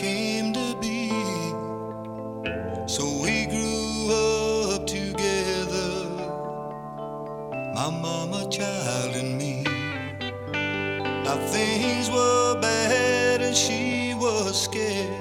came to be. So we grew up together, my mama, child, and me. Now things were bad and she was scared.